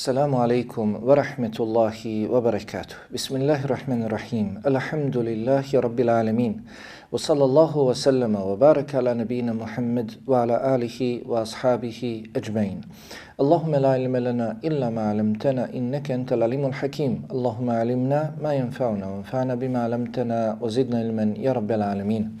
Assalamu alaikum wa rahmetullahi wa barakatuh. Bismillahirrahmanirrahim. Alhamdulillahi rabbil alamin. Wa sallallahu wa sallama wa baraka ala nabina Muhammad wa ala alihi wa ashabihi ajmain. Allahumma la ilma lana illa ma alamtana innaka antal alimul hakim. Allahumma alimna ma yanfa'una wa anfa'na bima alamtana wa zidna ilman ya rabbil alamin.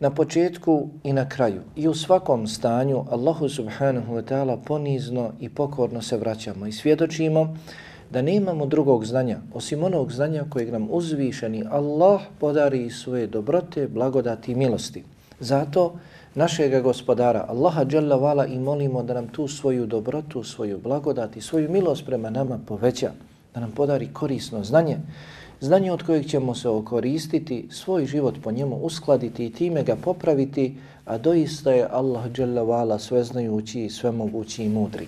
na početku i na kraju i u svakom stanju Allahu subhanahu wa ta'ala ponizno i pokorno se vraćamo i svjedočimo da ne imamo drugog znanja osim onog znanja kojeg nam uzvišeni Allah podari svoje dobrote, blagodati i milosti. Zato našega gospodara Allaha dželle vala i molimo da nam tu svoju dobrotu, svoju blagodat i svoju milost prema nama poveća, da nam podari korisno znanje, znanje od kojeg ćemo se okoristiti, svoj život po njemu uskladiti i time ga popraviti, a doista je Allah dželle sveznajući, svemogući i mudri.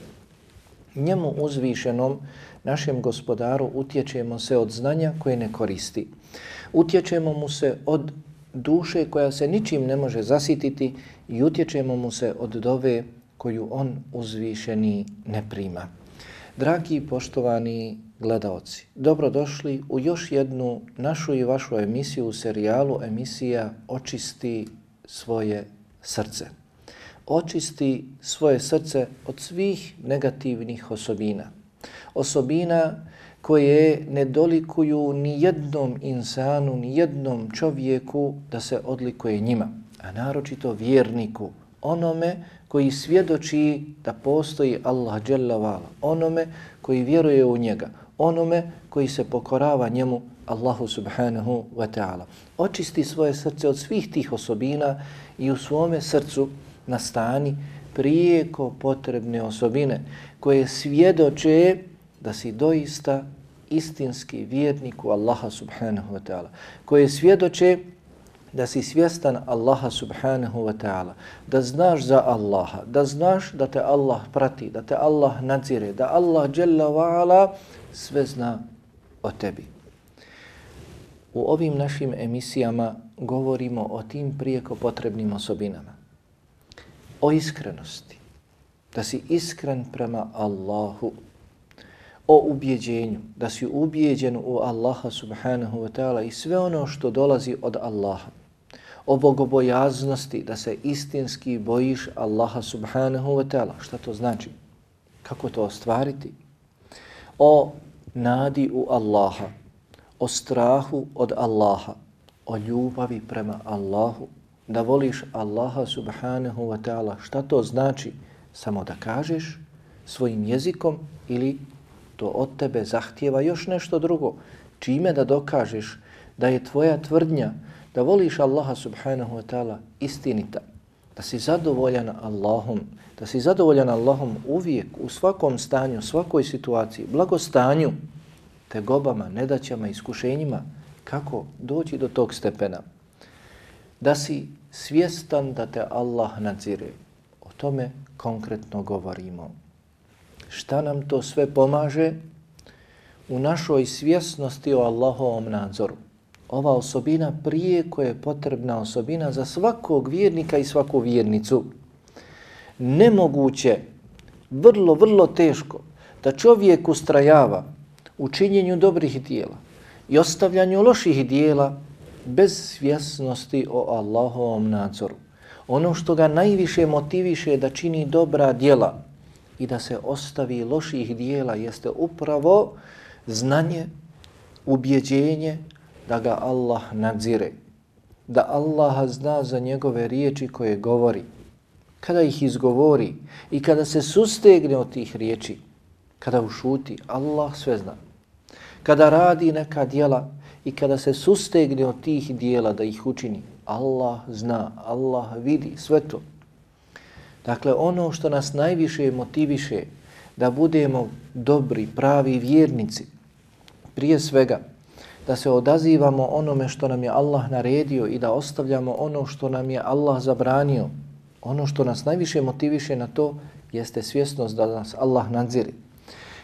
Njemu uzvišenom, našem gospodaru, utječemo se od znanja koje ne koristi. Utječemo mu se od duše koja se ničim ne može zasititi i utječemo mu se od dove koju on uzvišeni ne prima. Dragi poštovani gledaoci, dobrodošli u još jednu našu i vašu emisiju u serijalu emisija Očisti svoje srce. Očisti svoje srce od svih negativnih osobina. Osobina koje ne dolikuju ni jednom insanu, ni jednom čovjeku da se odlikuje njima, a naročito vjerniku, onome koji svjedoči da postoji Allah dželle onome koji vjeruje u njega, onome koji se pokorava njemu Allahu subhanahu wa ta'ala. Očisti svoje srce od svih tih osobina i u svome srcu nastani prijeko potrebne osobine koje svjedoče da si doista istinski vjernik u Allaha subhanahu wa ta'ala, koje svjedoče da si svjestan Allaha subhanahu wa ta'ala, da znaš za Allaha, da znaš da te Allah prati, da te Allah nadzire, da Allah jalla wa ala sve zna o tebi. U ovim našim emisijama govorimo o tim prijeko potrebnim osobinama. O iskrenosti, da si iskren prema Allahu, o ubjeđenju, da si ubjeđen u Allaha subhanahu wa ta'ala i sve ono što dolazi od Allaha o bogobojaznosti, da se istinski bojiš Allaha subhanahu wa ta'ala. Šta to znači? Kako to ostvariti? O nadi u Allaha, o strahu od Allaha, o ljubavi prema Allahu, da voliš Allaha subhanahu wa ta'ala. Šta to znači? Samo da kažeš svojim jezikom ili to od tebe zahtjeva još nešto drugo. Čime da dokažeš da je tvoja tvrdnja da voliš Allaha subhanahu wa ta'ala istinita, da si zadovoljan Allahom, da si zadovoljan Allahom uvijek, u svakom stanju, svakoj situaciji, blagostanju, te gobama, nedaćama, iskušenjima, kako doći do tog stepena? Da si svjestan da te Allah nadzire. O tome konkretno govorimo. Šta nam to sve pomaže? U našoj svjesnosti o Allahovom nadzoru ova osobina prije koja je potrebna osobina za svakog vjernika i svaku vjernicu. Nemoguće, vrlo, vrlo teško da čovjek ustrajava u činjenju dobrih dijela i ostavljanju loših dijela bez svjesnosti o Allahovom nadzoru. Ono što ga najviše motiviše da čini dobra dijela i da se ostavi loših dijela jeste upravo znanje, ubjeđenje, da ga Allah nadzire, da Allah zna za njegove riječi koje govori. Kada ih izgovori i kada se sustegne od tih riječi, kada ušuti, Allah sve zna. Kada radi neka dijela i kada se sustegne od tih dijela da ih učini, Allah zna, Allah vidi sve to. Dakle, ono što nas najviše motiviše da budemo dobri, pravi vjernici, prije svega, da se odazivamo onome što nam je Allah naredio i da ostavljamo ono što nam je Allah zabranio. Ono što nas najviše motiviše na to jeste svjesnost da nas Allah nadziri.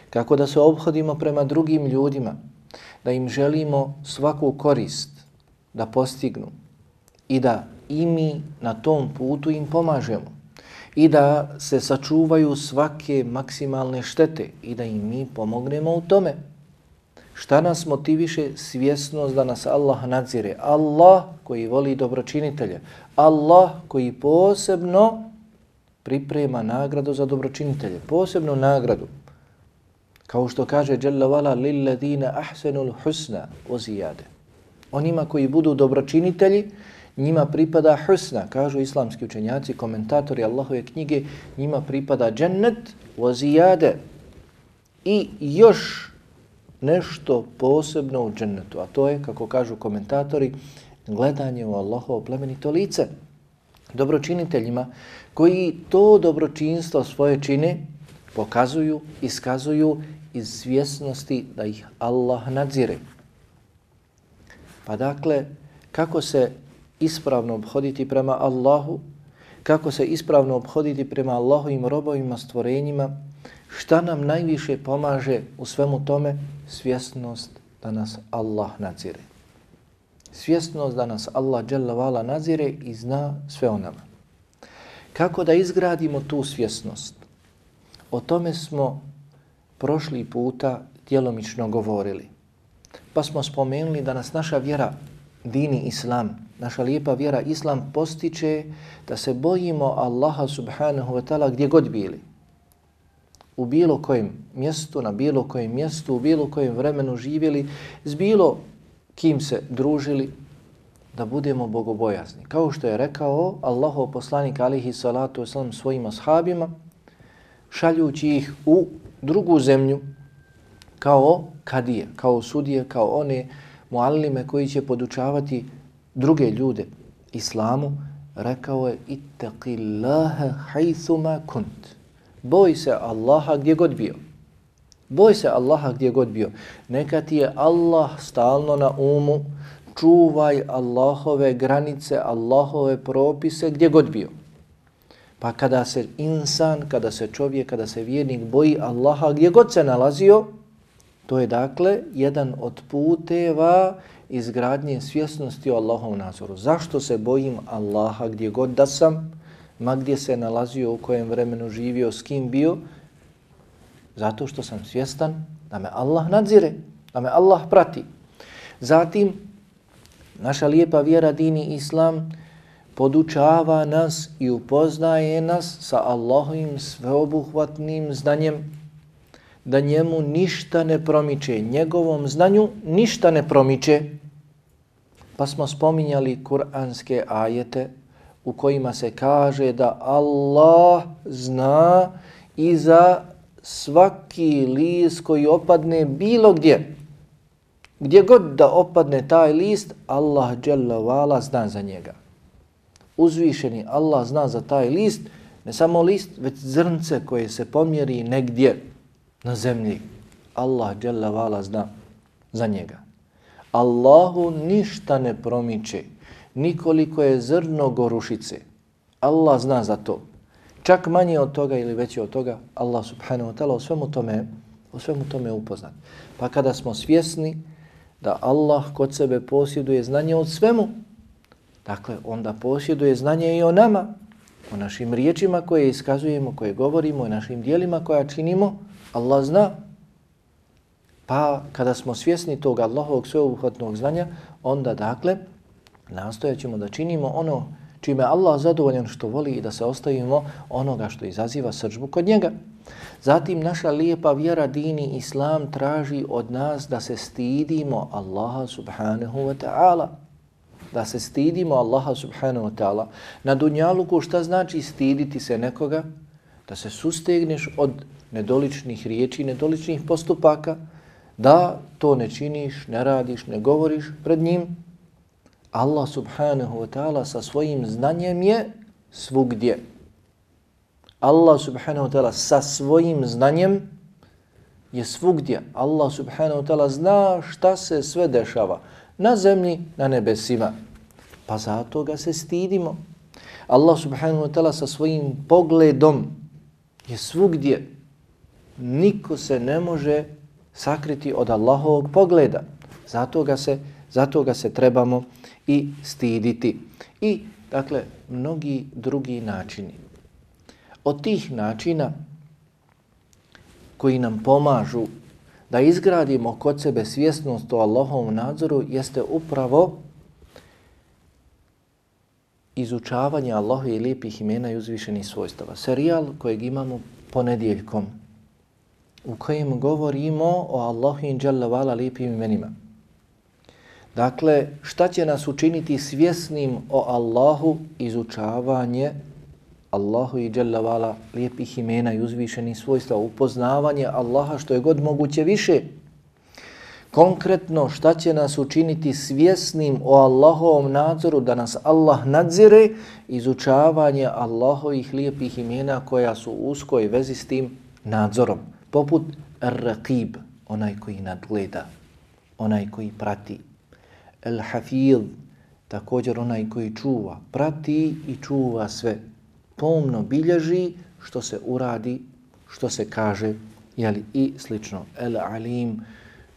Kako da se obhodimo prema drugim ljudima, da im želimo svaku korist da postignu i da i mi na tom putu im pomažemo i da se sačuvaju svake maksimalne štete i da im mi pomognemo u tome. Šta nas motiviše? Svjesnost da nas Allah nadzire. Allah koji voli dobročinitelje. Allah koji posebno priprema nagradu za dobročinitelje. Posebnu nagradu. Kao što kaže Jalla vala lilladina ahsenul husna ozijade. Onima koji budu dobročinitelji, njima pripada husna, kažu islamski učenjaci, komentatori Allahove knjige, njima pripada džennet ozijade. I još nešto posebno u džennetu, a to je, kako kažu komentatori, gledanje u Allahovo plemenito lice. Dobročiniteljima koji to dobročinstvo svoje čine pokazuju, iskazuju iz svjesnosti da ih Allah nadzire. Pa dakle, kako se ispravno obhoditi prema Allahu, kako se ispravno obhoditi prema Allahovim robovima, stvorenjima, šta nam najviše pomaže u svemu tome? Svjesnost da nas Allah nadzire. Svjesnost da nas Allah dželavala nadzire i zna sve o nama. Kako da izgradimo tu svjesnost? O tome smo prošli puta djelomično govorili. Pa smo spomenuli da nas naša vjera, dini islam, naša lijepa vjera islam postiče da se bojimo Allaha subhanahu wa ta'ala gdje god bili. U bilo kojem mjestu, na bilo kojem mjestu, u bilo kojem vremenu živjeli, s bilo kim se družili, da budemo bogobojazni. Kao što je rekao Allahov poslanik alihi salatu wasalam svojim ashabima, šaljući ih u drugu zemlju kao kadije, kao sudije, kao one muallime koji će podučavati druge ljude islamu, rekao je ittaqillaha haythuma kunt. Boj se Allaha gdje god bio. Boj se Allaha gdje god bio. Neka ti je Allah stalno na umu, čuvaj Allahove granice, Allahove propise gdje god bio. Pa kada se insan, kada se čovjek, kada se vjernik boji Allaha gdje god se nalazio, to je dakle jedan od puteva izgradnje svjesnosti o Allahovom nazoru. Zašto se bojim Allaha gdje god da sam, ma gdje se nalazio, u kojem vremenu živio, s kim bio? Zato što sam svjestan da me Allah nadzire, da me Allah prati. Zatim, naša lijepa vjera dini Islam podučava nas i upoznaje nas sa Allahovim sveobuhvatnim znanjem da njemu ništa ne promiče, njegovom znanju ništa ne promiče. Pa smo spominjali kuranske ajete u kojima se kaže da Allah zna i za svaki list koji opadne bilo gdje. Gdje god da opadne taj list, Allah dželavala zna za njega. Uzvišeni Allah zna za taj list, ne samo list, već zrnce koje se pomjeri negdje na zemlji. Allah dželavala zna za njega. Allahu ništa ne promiče, nikoliko je zrno gorušice. Allah zna za to. Čak manje od toga ili veće od toga, Allah subhanahu wa ta'ala o svemu tome, o svemu tome upoznat. Pa kada smo svjesni da Allah kod sebe posjeduje znanje od svemu, dakle, onda posjeduje znanje i o nama, o našim riječima koje iskazujemo, koje govorimo, o našim dijelima koja činimo, Allah zna. Pa kada smo svjesni tog Allahovog sveobuhvatnog znanja, onda dakle nastojat ćemo da činimo ono čime Allah zadovoljan što voli i da se ostavimo onoga što izaziva sržbu kod njega. Zatim naša lijepa vjera dini Islam traži od nas da se stidimo Allaha subhanahu wa ta'ala. Da se stidimo Allaha subhanahu wa ta'ala. Na dunjaluku šta znači stiditi se nekoga? Da se sustegneš od nedoličnih riječi, nedoličnih postupaka, da to ne činiš, ne radiš, ne govoriš pred njim. Allah subhanahu wa ta'ala sa svojim znanjem je svugdje. Allah subhanahu wa ta'ala sa svojim znanjem je svugdje. Allah subhanahu wa ta'ala zna šta se sve dešava na zemlji, na nebesima. Pa zato ga se stidimo. Allah subhanahu wa ta'ala sa svojim pogledom je svugdje. Niko se ne može sakriti od Allahovog pogleda. Zato ga se, zato ga se trebamo i stiditi. I, dakle, mnogi drugi načini. Od tih načina koji nam pomažu da izgradimo kod sebe svjesnost o Allahovom nadzoru jeste upravo izučavanje Allahu i lijepih imena i uzvišenih svojstava. Serijal kojeg imamo ponedjeljkom u kojem govorimo o Allahu i Đalla lijepim imenima. Dakle, šta će nas učiniti svjesnim o Allahu izučavanje Allahu i Jalla lijepih imena i uzvišenih svojstva, upoznavanje Allaha što je god moguće više. Konkretno šta će nas učiniti svjesnim o Allahovom nadzoru da nas Allah nadzire, izučavanje Allahovih lijepih imena koja su u uskoj vezi s tim nadzorom. Poput Ar-Raqib, onaj koji nadgleda, onaj koji prati. El-Hafid, također onaj koji čuva, prati i čuva sve pomno bilježi što se uradi, što se kaže, jeli, i slično. El alim,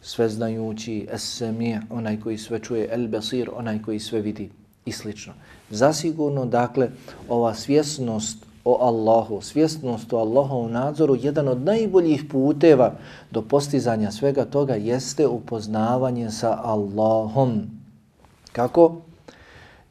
sveznajući, es semi, onaj koji sve čuje, el basir, onaj koji sve vidi, i slično. Zasigurno, dakle, ova svjesnost o Allahu, svjesnost o Allahovom nadzoru, jedan od najboljih puteva do postizanja svega toga jeste upoznavanje sa Allahom. Kako?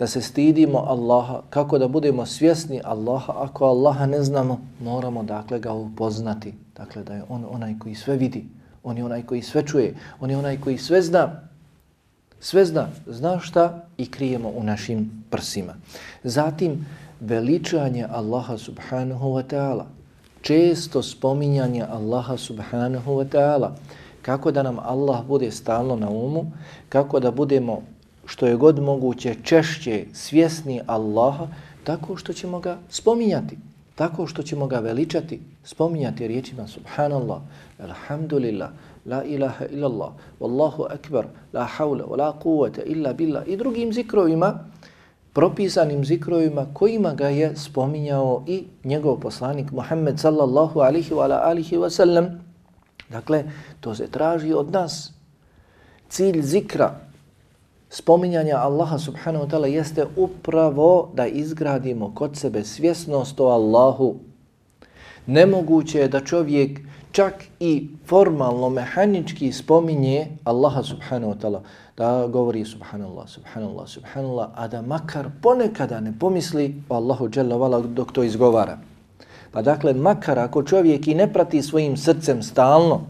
da se stidimo Allaha, kako da budemo svjesni Allaha, ako Allaha ne znamo, moramo dakle ga upoznati. Dakle, da je on onaj koji sve vidi, on je onaj koji sve čuje, on je onaj koji sve zna, sve zna, zna šta i krijemo u našim prsima. Zatim, veličanje Allaha subhanahu wa ta'ala, često spominjanje Allaha subhanahu wa ta'ala, kako da nam Allah bude stalno na umu, kako da budemo što je god moguće češće svjesni Allaha tako što ćemo ga spominjati, tako što ćemo ga veličati, spominjati riječima subhanallah, alhamdulillah, la ilaha illallah, wallahu akbar, la hawla, Wala quvata illa billah i drugim zikrovima, propisanim zikrovima kojima ga je spominjao i njegov poslanik Muhammed sallallahu alihi wa alihi wa sallam. Dakle, to se traži od nas. Cilj zikra, spominjanja Allaha subhanahu wa ta'ala jeste upravo da izgradimo kod sebe svjesnost o Allahu. Nemoguće je da čovjek čak i formalno, mehanički spominje Allaha subhanahu wa ta'ala, da govori subhanallah, subhanallah, subhanallah, a da makar ponekada ne pomisli o Allahu dželavala dok to izgovara. Pa dakle, makar ako čovjek i ne prati svojim srcem stalno,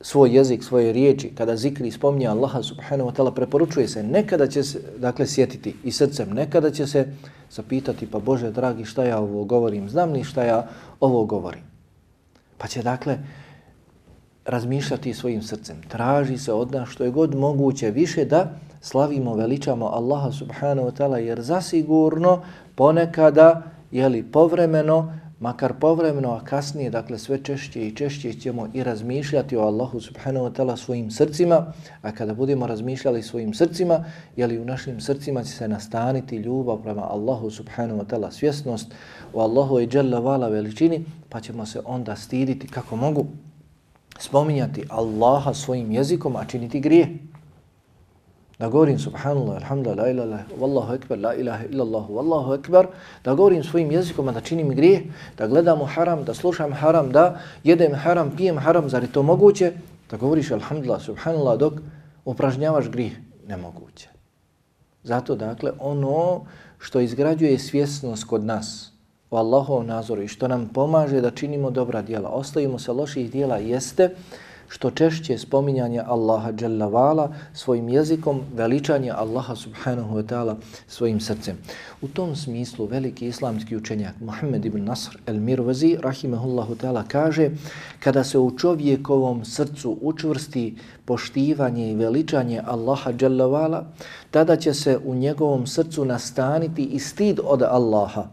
svoj jezik, svoje riječi, kada zikri i spominje Allaha subhanahu wa ta'ala, preporučuje se, nekada će se, dakle, sjetiti i srcem, nekada će se zapitati, pa Bože, dragi, šta ja ovo govorim, znam li šta ja ovo govorim. Pa će, dakle, razmišljati svojim srcem. Traži se od nas što je god moguće više da slavimo, veličamo Allaha subhanahu wa ta'ala, jer zasigurno ponekada, jeli, povremeno, makar povremeno, a kasnije, dakle sve češće i češće ćemo i razmišljati o Allahu subhanahu wa ta'ala svojim srcima, a kada budemo razmišljali svojim srcima, jeli u našim srcima će se nastaniti ljubav prema Allahu subhanahu wa ta'ala svjesnost o Allahu i jalla vala veličini, pa ćemo se onda stiditi kako mogu spominjati Allaha svojim jezikom, a činiti grije da govorim subhanallah, alhamdulillah, la ilaha, wallahu ekber, la ilaha illallah, wallahu ekber, da govorim svojim jezikom, da činim grijeh, da gledam haram, da slušam haram, da jedem haram, pijem haram, zar je to moguće? Da govoriš alhamdulillah, subhanallah, dok upražnjavaš grijeh, nemoguće. Zato, dakle, ono što izgrađuje svjesnost kod nas o Allahovom nazoru i što nam pomaže da činimo dobra djela, ostavimo se loših djela, jeste što češće spominjanje Allaha Jalla Vala svojim jezikom, veličanje Allaha Subhanahu Wa Ta'ala svojim srcem. U tom smislu veliki islamski učenjak Muhammed ibn Nasr el-Mirvazi rahimahullahu ta'ala kaže kada se u čovjekovom srcu učvrsti poštivanje i veličanje Allaha Jalla Vala, tada će se u njegovom srcu nastaniti i stid od Allaha.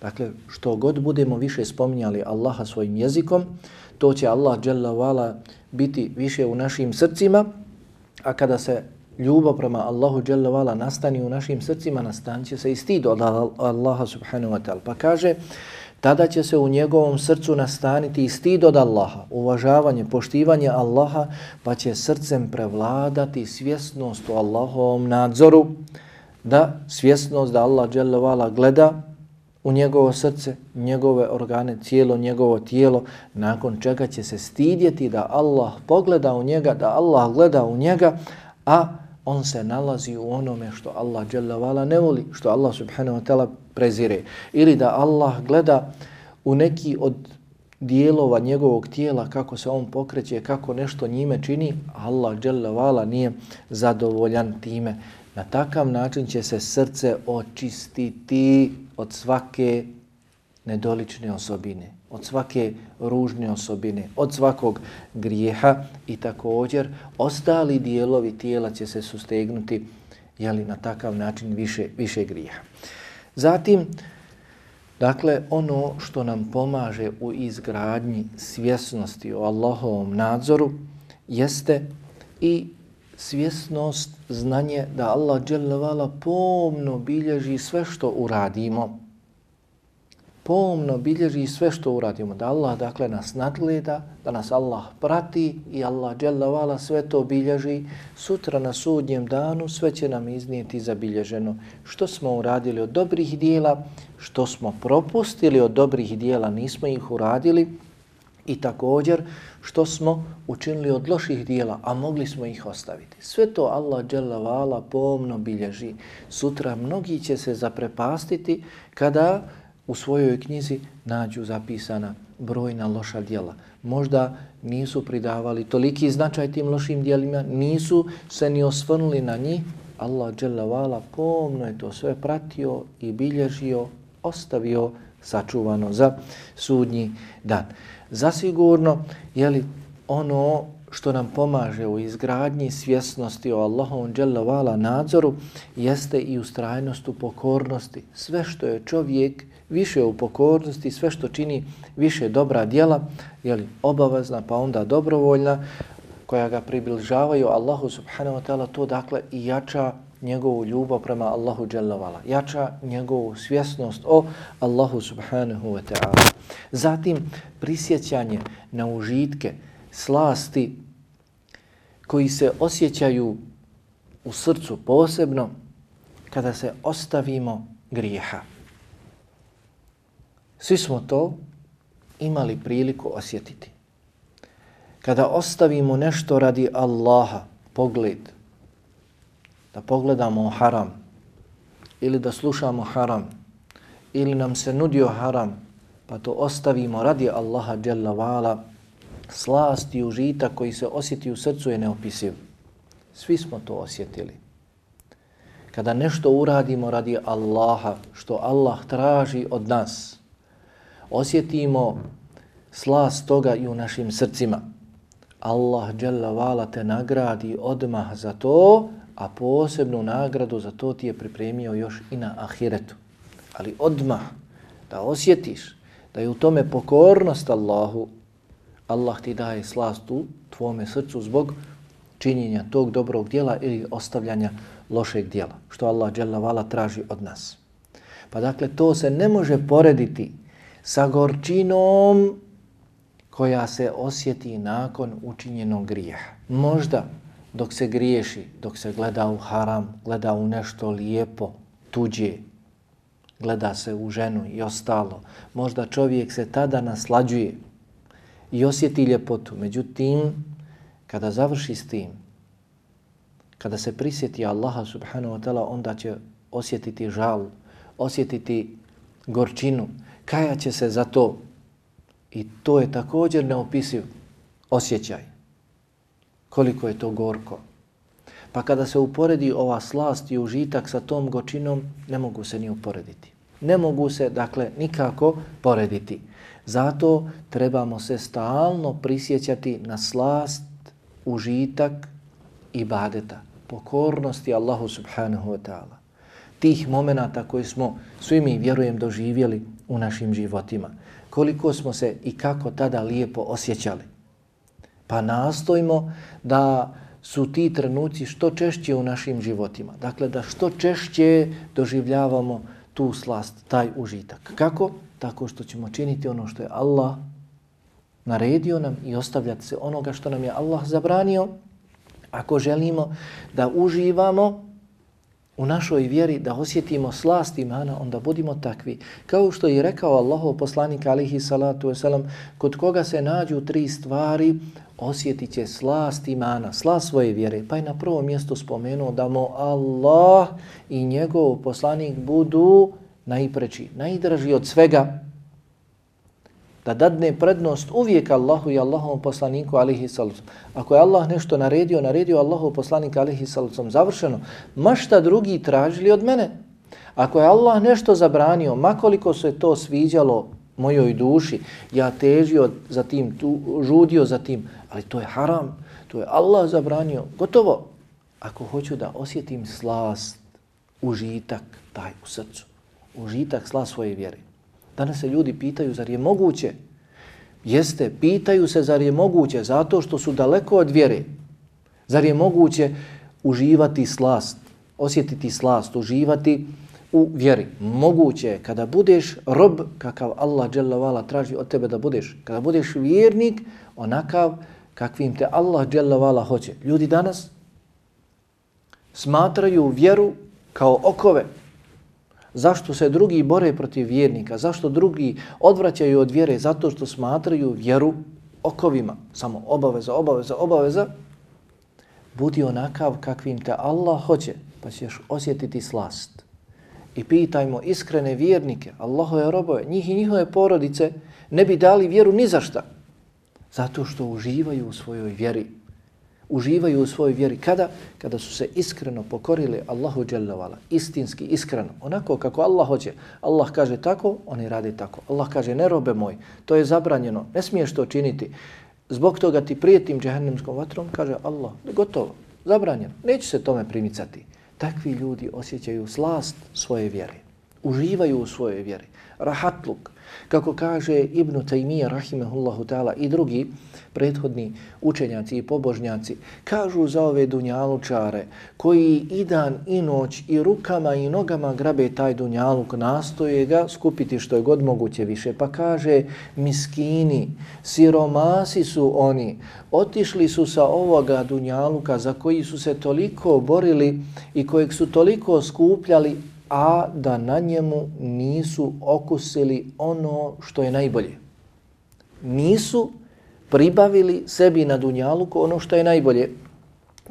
Dakle, što god budemo više spominjali Allaha svojim jezikom, to će Allah dželle biti više u našim srcima, a kada se ljubav prema Allahu dželle vala nastani u našim srcima, nastanće se i stid od Allaha subhanahu wa ta'ala. Pa kaže, tada će se u njegovom srcu nastaniti i stid od Allaha, uvažavanje, poštivanje Allaha, pa će srcem prevladati svjesnost u Allahovom nadzoru, da svjesnost da Allah dželle vala gleda u njegovo srce, njegove organe, cijelo njegovo tijelo, nakon čega će se stidjeti da Allah pogleda u njega, da Allah gleda u njega, a on se nalazi u onome što Allah dželavala ne voli, što Allah subhanahu wa ta'ala prezire. Ili da Allah gleda u neki od dijelova njegovog tijela, kako se on pokreće, kako nešto njime čini, Allah dželavala nije zadovoljan time. Na takav način će se srce očistiti od svake nedolične osobine, od svake ružne osobine, od svakog grijeha i također ostali dijelovi tijela će se sustegnuti jeli, na takav način više, više grijeha. Zatim, dakle, ono što nam pomaže u izgradnji svjesnosti o Allahovom nadzoru jeste i svjesnost, znanje da Allah dželle pomno bilježi sve što uradimo. Pomno bilježi sve što uradimo. Da Allah dakle nas nadgleda, da nas Allah prati i Allah dželle sve to bilježi. Sutra na sudnjem danu sve će nam iznijeti zabilježeno. Što smo uradili od dobrih dijela, što smo propustili od dobrih dijela, nismo ih uradili, i također što smo učinili od loših dijela, a mogli smo ih ostaviti. Sve to Allah dželavala pomno bilježi. Sutra mnogi će se zaprepastiti kada u svojoj knjizi nađu zapisana brojna loša dijela. Možda nisu pridavali toliki značaj tim lošim dijelima, nisu se ni osvrnuli na njih. Allah dželavala pomno je to sve pratio i bilježio, ostavio sačuvano za sudnji dan. Zasigurno, je li ono što nam pomaže u izgradnji svjesnosti o Allahovom dželavala nadzoru jeste i ustrajnost u pokornosti. Sve što je čovjek više u pokornosti, sve što čini više dobra djela, je li obavezna pa onda dobrovoljna, koja ga približavaju Allahu subhanahu wa ta'ala, to dakle i jača njegovu ljubav prema Allahu dželovala, jača njegovu svjesnost o Allahu subhanahu wa ta'ala. Zatim prisjećanje na užitke, slasti koji se osjećaju u srcu posebno kada se ostavimo grijeha. Svi smo to imali priliku osjetiti. Kada ostavimo nešto radi Allaha, pogled, da pogledamo haram ili da slušamo haram ili nam se nudio haram pa to ostavimo radi Allaha Jalla Vala slast i užita koji se osjeti u srcu je neopisiv. Svi smo to osjetili. Kada nešto uradimo radi Allaha, što Allah traži od nas, osjetimo slast toga i u našim srcima. Allah Jalla Vala te nagradi odmah za to, a posebnu nagradu za to ti je pripremio još i na ahiretu. Ali odmah da osjetiš da je u tome pokornost Allahu, Allah ti daje slast u tvome srcu zbog činjenja tog dobrog dijela ili ostavljanja lošeg dijela, što Allah vala traži od nas. Pa dakle, to se ne može porediti sa gorčinom koja se osjeti nakon učinjenog grijeha. Možda dok se griješi, dok se gleda u haram, gleda u nešto lijepo, tuđe, gleda se u ženu i ostalo. Možda čovjek se tada naslađuje i osjeti ljepotu. Međutim, kada završi s tim, kada se prisjeti Allaha subhanahu wa ta'ala, onda će osjetiti žal, osjetiti gorčinu, kaja će se za to. I to je također neopisiv osjećaj koliko je to gorko. Pa kada se uporedi ova slast i užitak sa tom gočinom, ne mogu se ni uporediti. Ne mogu se, dakle, nikako porediti. Zato trebamo se stalno prisjećati na slast, užitak i badeta, pokornosti Allahu subhanahu wa ta'ala. Tih momenata koje smo svi mi, vjerujem, doživjeli u našim životima koliko smo se i kako tada lijepo osjećali. Pa nastojimo da su ti trenuci što češće u našim životima. Dakle, da što češće doživljavamo tu slast, taj užitak. Kako? Tako što ćemo činiti ono što je Allah naredio nam i ostavljati se onoga što nam je Allah zabranio. Ako želimo da uživamo u našoj vjeri, da osjetimo slast imana, onda budimo takvi. Kao što je rekao Allahov poslanik alihi salatu wasalam, kod koga se nađu tri stvari, osjetit će slast imana, slast svoje vjere. Pa je na prvo mjesto spomenuo da mu Allah i njegov poslanik budu najpreći, najdraži od svega, da dadne prednost uvijek Allahu i Allahovom poslaniku alihi salacom. Ako je Allah nešto naredio, naredio Allahov poslanik alihi salacom, završeno, ma šta drugi tražili od mene? Ako je Allah nešto zabranio, makoliko se to sviđalo mojoj duši, ja težio za tim, tu, žudio za tim, ali to je haram, to je Allah zabranio, gotovo. Ako hoću da osjetim slast, užitak, taj u srcu, užitak, slast svoje vjere, Danas se ljudi pitaju zar je moguće? Jeste, pitaju se zar je moguće zato što su daleko od vjere. Zar je moguće uživati slast, osjetiti slast, uživati u vjeri. Moguće je kada budeš rob kakav Allah dželavala traži od tebe da budeš. Kada budeš vjernik onakav kakvim te Allah dželavala hoće. Ljudi danas smatraju vjeru kao okove Zašto se drugi bore protiv vjernika? Zašto drugi odvraćaju od vjere? Zato što smatraju vjeru okovima. Samo obaveza, obaveza, obaveza. Budi onakav kakvim te Allah hoće, pa ćeš osjetiti slast. I pitajmo iskrene vjernike, Allahove robove, njih i njihove porodice, ne bi dali vjeru ni za šta. Zato što uživaju u svojoj vjeri uživaju u svojoj vjeri. Kada? Kada su se iskreno pokorili Allahu dželjavala. Istinski, iskreno. Onako kako Allah hoće. Allah kaže tako, oni radi tako. Allah kaže ne robe moj, to je zabranjeno, ne smiješ to činiti. Zbog toga ti prijetim džehennemskom vatrom, kaže Allah, gotovo, zabranjeno, neće se tome primicati. Takvi ljudi osjećaju slast svoje vjere. Uživaju u svojoj vjeri. Rahatluk, Kako kaže Ibn Taymiyyah rahimehullahu ta'ala i drugi prethodni učenjaci i pobožnjaci, kažu za ove dunjalučare koji i dan i noć i rukama i nogama grabe taj dunjaluk, nastoje ga skupiti što je god moguće više. Pa kaže, miskini, siromasi su oni, otišli su sa ovoga dunjaluka za koji su se toliko borili i kojeg su toliko skupljali, a da na njemu nisu okusili ono što je najbolje. Nisu pribavili sebi na Dunjaluku ono što je najbolje.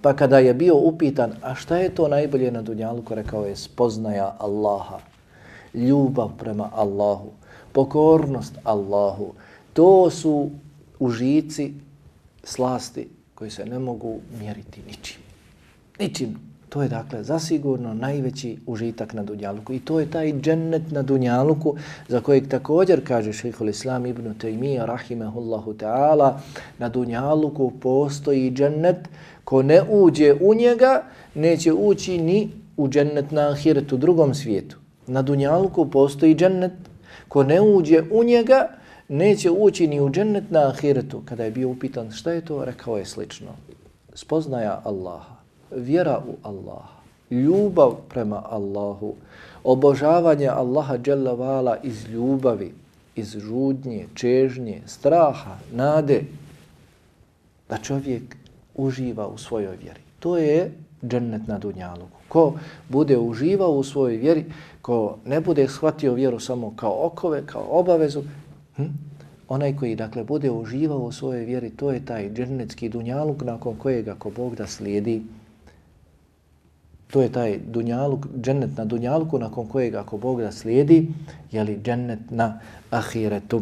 Pa kada je bio upitan, a šta je to najbolje na Dunjaluku, rekao je spoznaja Allaha, ljubav prema Allahu, pokornost Allahu. To su užici slasti koji se ne mogu mjeriti ničim. Ničim. To je dakle zasigurno najveći užitak na Dunjaluku i to je taj džennet na Dunjaluku za kojeg također kaže šehhul Islam ibn Taymiyyah rahimehullahu ta'ala na Dunjaluku postoji džennet ko ne uđe u njega neće ući ni u džennet na ahiretu drugom svijetu. Na Dunjaluku postoji džennet ko ne uđe u njega neće ući ni u džennet na ahiretu. Kada je bio upitan šta je to, rekao je slično. Spoznaja Allaha vjera u Allaha, ljubav prema Allahu, obožavanje Allaha dželle vala iz ljubavi, iz žudnje, čežnje, straha, nade, da čovjek uživa u svojoj vjeri. To je džennet na dunjaluku. Ko bude uživao u svojoj vjeri, ko ne bude shvatio vjeru samo kao okove, kao obavezu, hm? onaj koji dakle bude uživao u svojoj vjeri, to je taj džennetski dunjaluk nakon kojeg ako Bog da slijedi To je taj dunjaluk, džennet na dunjalku nakon kojeg ako Bog da slijedi, je li džennet na ahiretu.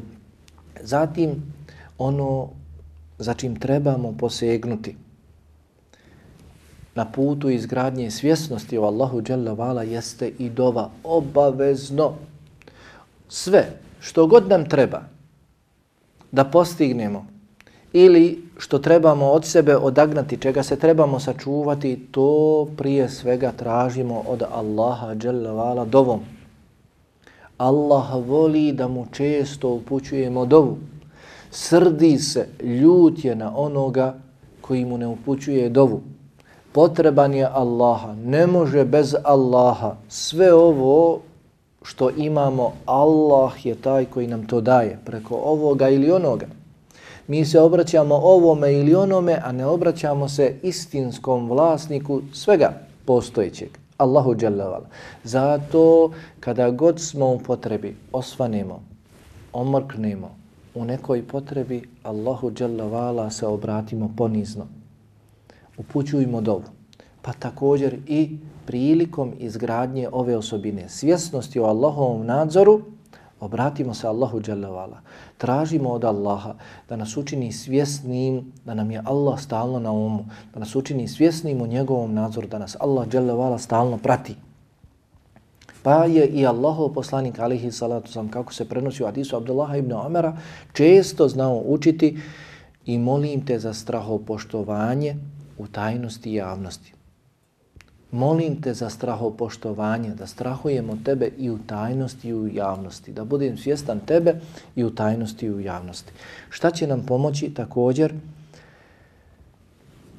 Zatim ono za čim trebamo posegnuti na putu izgradnje svjesnosti o Allahu Jalla Vala jeste i dova obavezno. Sve što god nam treba da postignemo ili što trebamo od sebe odagnati, čega se trebamo sačuvati, to prije svega tražimo od Allaha dželle vala dovom. Allah voli da mu često upućujemo dovu. Srdi se, ljut je na onoga koji mu ne upućuje dovu. Potreban je Allaha, ne može bez Allaha. Sve ovo što imamo, Allah je taj koji nam to daje, preko ovoga ili onoga. Mi se obraćamo ovome ili onome, a ne obraćamo se istinskom vlasniku svega postojećeg. Allahu dželavala. Zato kada god smo u potrebi, osvanemo, omrknemo u nekoj potrebi, Allahu dželavala se obratimo ponizno. Upućujemo dovu. Pa također i prilikom izgradnje ove osobine, svjesnosti o Allahovom nadzoru, obratimo se Allahu dželavala. Tražimo od Allaha da nas učini svjesnim, da nam je Allah stalno na umu, da nas učini svjesnim u njegovom nadzoru, da nas Allah dželavala stalno prati. Pa je i Allahov poslanik alihi salatu sam kako se prenosi u hadisu Abdullaha ibn Omera često znao učiti i molim te za strahopoštovanje u tajnosti i javnosti molim te za strahopoštovanje, da strahujemo tebe i u tajnosti i u javnosti, da budem svjestan tebe i u tajnosti i u javnosti. Šta će nam pomoći također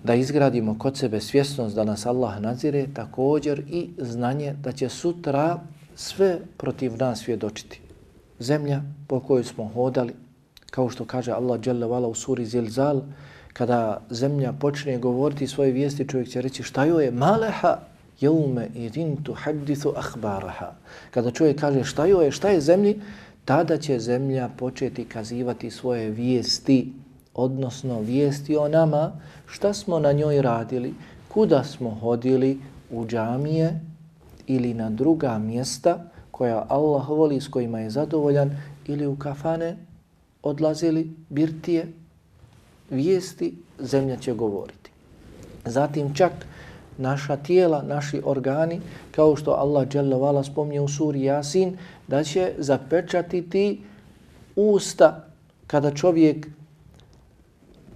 da izgradimo kod sebe svjesnost da nas Allah nadzire, također i znanje da će sutra sve protiv nas svjedočiti. Zemlja po kojoj smo hodali, kao što kaže Allah dželle Vala u suri Zilzal, kada zemlja počne govoriti svoje vijesti, čovjek će reći šta joj je maleha? Jeume idin tu hadithu ahbaraha. Kada čovjek kaže šta joj je, šta je zemlji, tada će zemlja početi kazivati svoje vijesti, odnosno vijesti o nama, šta smo na njoj radili, kuda smo hodili? U džamije ili na druga mjesta koja Allah voli s kojima je zadovoljan? Ili u kafane odlazili birtije, vijesti zemlja će govoriti. Zatim čak naša tijela, naši organi, kao što Allah dželle spomnje u suri Jasin, da će zapečatiti usta kada čovjek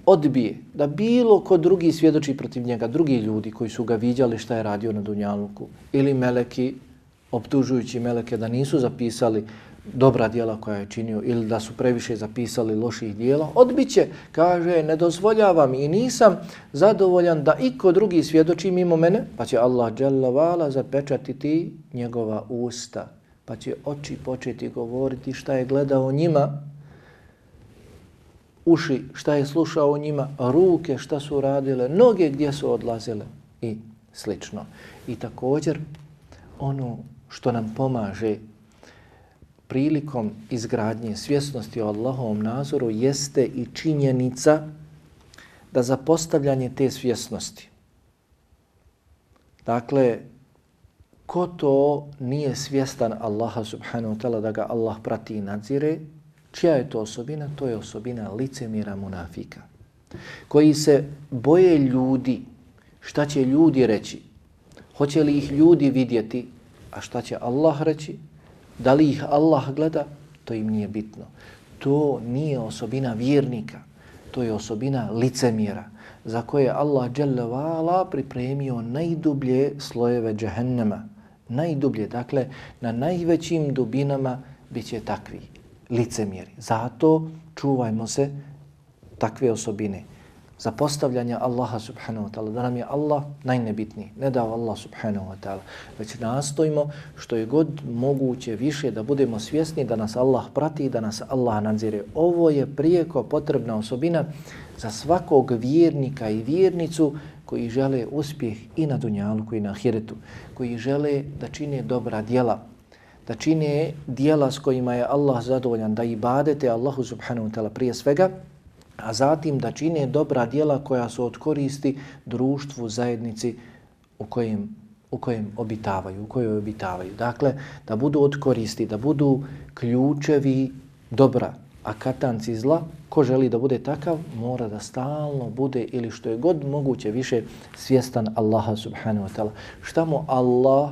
odbije da bilo ko drugi svjedoči protiv njega, drugi ljudi koji su ga viđali šta je radio na Dunjaluku ili meleki, optužujući meleke da nisu zapisali dobra dijela koja je činio ili da su previše zapisali loših dijela, odbiće, kaže, ne dozvoljavam i nisam zadovoljan da iko drugi svjedoči mimo mene, pa će Allah dželavala zapečatiti njegova usta, pa će oči početi govoriti šta je gledao njima, uši šta je slušao njima, ruke šta su radile, noge gdje su odlazile i slično. I također ono što nam pomaže prilikom izgradnje svjesnosti o Allahovom nazoru jeste i činjenica da za postavljanje te svjesnosti, dakle, ko to nije svjestan Allaha subhanahu wa ta'ala da ga Allah prati i nadzire, čija je to osobina? To je osobina licemira munafika, koji se boje ljudi, šta će ljudi reći, hoće li ih ljudi vidjeti, a šta će Allah reći, Da li ih Allah gleda? To im nije bitno. To nije osobina vjernika. To je osobina licemjera za koje Allah dželle pripremio najdublje slojeve džehennema. Najdublje, dakle, na najvećim dubinama bit će takvi licemjeri. Zato čuvajmo se takve osobine zapostavljanja Allaha subhanahu wa ta'ala, da nam je Allah najnebitniji, ne dao Allah subhanahu wa ta'ala, već nastojimo što je god moguće više da budemo svjesni da nas Allah prati i da nas Allah nadzire. Ovo je prijeko potrebna osobina za svakog vjernika i vjernicu koji žele uspjeh i na dunjalku i na ahiretu, koji žele da čine dobra djela, da čine djela s kojima je Allah zadovoljan, da ibadete Allahu subhanahu wa ta'ala prije svega, a zatim da čine dobra djela koja su od koristi društvu, zajednici u kojem, u kojem obitavaju, u kojoj obitavaju. Dakle, da budu od koristi, da budu ključevi dobra, a katanci zla, ko želi da bude takav, mora da stalno bude ili što je god moguće više svjestan Allaha subhanahu wa ta'ala. Šta mu Allah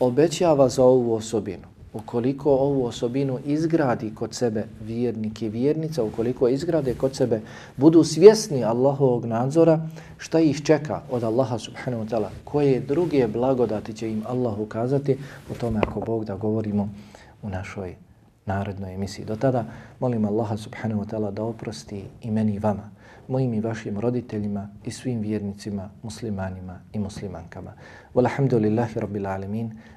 obećava za ovu osobinu? ukoliko ovu osobinu izgradi kod sebe vjernik i vjernica, ukoliko izgrade kod sebe, budu svjesni Allahovog nadzora, šta ih čeka od Allaha subhanahu wa ta'ala, koje druge blagodati će im Allah ukazati, o tome ako Bog da govorimo u našoj narodnoj emisiji. Do tada molim Allaha subhanahu wa ta'ala da oprosti i meni i vama mojim i vašim roditeljima i svim vjernicima, muslimanima i muslimankama. Walhamdulillahi rabbil alemin.